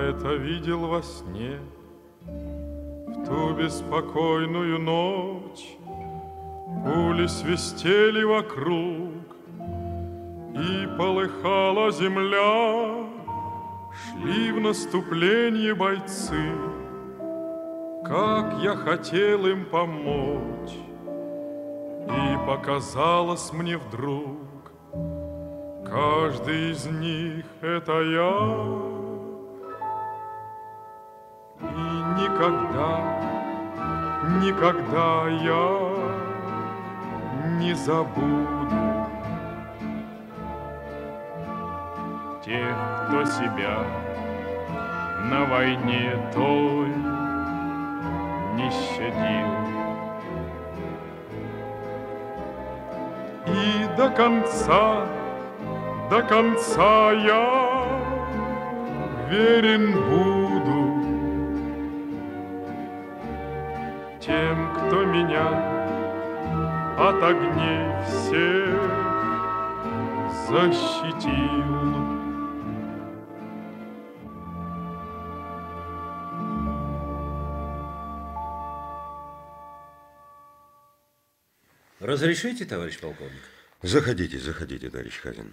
это видел во сне. В ту беспокойную ночь Пули свистели вокруг И полыхала земля. Шли в наступление бойцы. Как я хотел им помочь. И показалось мне вдруг Каждый из них это я никогда, никогда я не забуду Тех, кто себя на войне той не щадил. И до конца до конца я верен буду тем, кто меня от огней всех защитил. Разрешите, товарищ полковник? Заходите, заходите, товарищ Хазин.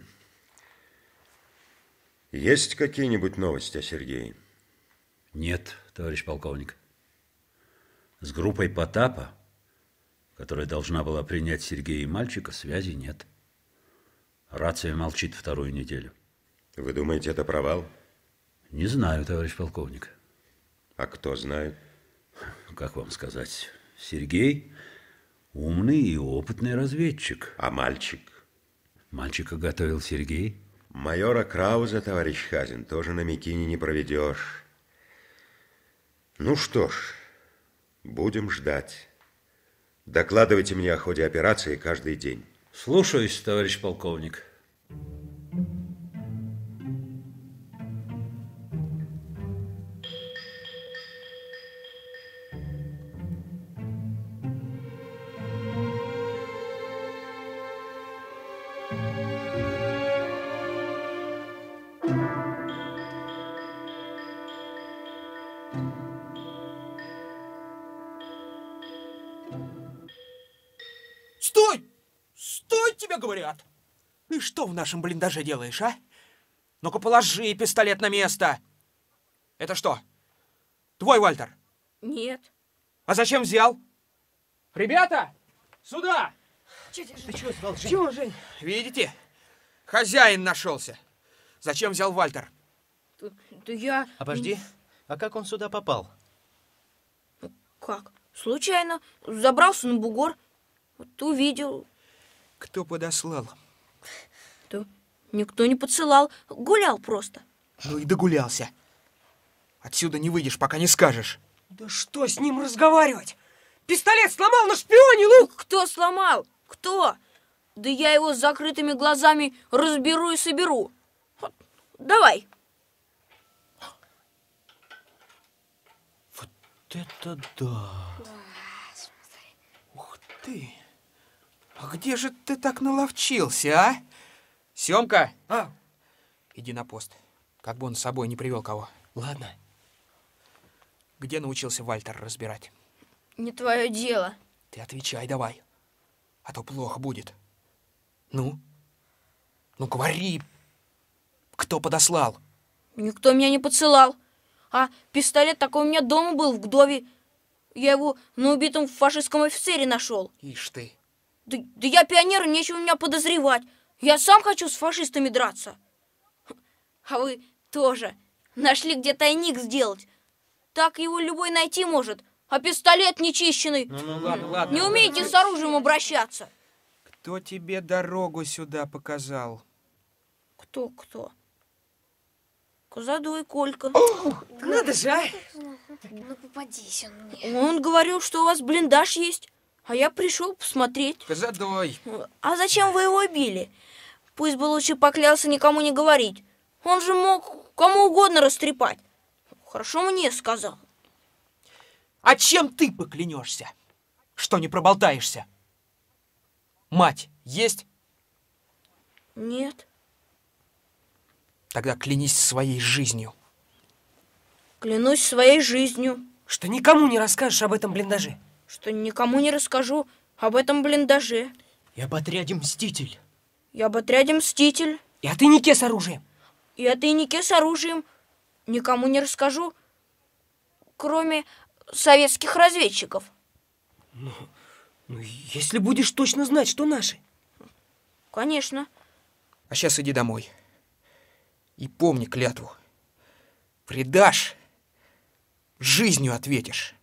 Есть какие-нибудь новости о Сергее? Нет, товарищ полковник. С группой Потапа, которая должна была принять Сергея и мальчика, связи нет. Рация молчит вторую неделю. Вы думаете, это провал? Не знаю, товарищ полковник. А кто знает? Как вам сказать? Сергей умный и опытный разведчик. А мальчик? Мальчика готовил Сергей. Майора Крауза, товарищ Хазин, тоже на Микине не проведешь. Ну что ж, будем ждать. Докладывайте мне о ходе операции каждый день. Слушаюсь, товарищ полковник. Стой! Тебе говорят! Ты что в нашем блиндаже делаешь, а? Ну-ка положи пистолет на место. Это что? Твой, Вальтер? Нет. А зачем взял? Ребята, сюда! Ты что звал, Жень? Чего, Жень? Видите? Хозяин нашелся. Зачем взял Вальтер? Да я... Обожди, а как он сюда попал? Как? Случайно. Забрался на бугор. Вот увидел. Кто подослал? Да никто не подсылал. Гулял просто. Ну и догулялся. Отсюда не выйдешь, пока не скажешь. Да что с ним разговаривать? Пистолет сломал, на шпионе, ну! Кто сломал? Кто? Да я его с закрытыми глазами разберу и соберу. Вот, Давай. Вот это да! Ух ты! А где же ты так наловчился, а? Семка! А, Иди на пост. Как бы он с собой не привел кого. ладно. Где научился Вальтер разбирать? Не твое дело. Ты отвечай давай. А то плохо будет. Ну? Ну говори. Кто подослал? Никто меня не подсылал. А пистолет такой у меня дома был в Гдове. Я его на убитом фашистском офицере нашел. Ишь ты. Да, да я пионер, нечего меня подозревать. Я сам хочу с фашистами драться. А вы тоже нашли где тайник сделать. Так его любой найти может. А пистолет нечищенный. Ну, ну ладно, ладно. Не умеете с оружием обращаться. Кто тебе дорогу сюда показал? Кто, кто? Козадой Колька. Надо же, а! Ну попадись он мне. Он говорил, что у вас блиндаж есть. А я пришел посмотреть. Козадой. А зачем вы его били? Пусть бы лучше поклялся никому не говорить. Он же мог кому угодно растрепать. Хорошо мне сказал. А чем ты поклянешься? Что не проболтаешься? Мать есть? Нет. Тогда клянись своей жизнью. Клянусь своей жизнью, Что никому не расскажешь об этом блиндаже. Что никому не расскажу об этом блиндаже. И об отряде «Мститель». Я об отряде «Мститель» И о тайнике с оружием. и о тайнике с оружием никому не расскажу, кроме советских разведчиков. Ну, если будешь точно знать, что наши. Конечно. А сейчас иди домой. И помни клятву. Предашь, жизнью ответишь.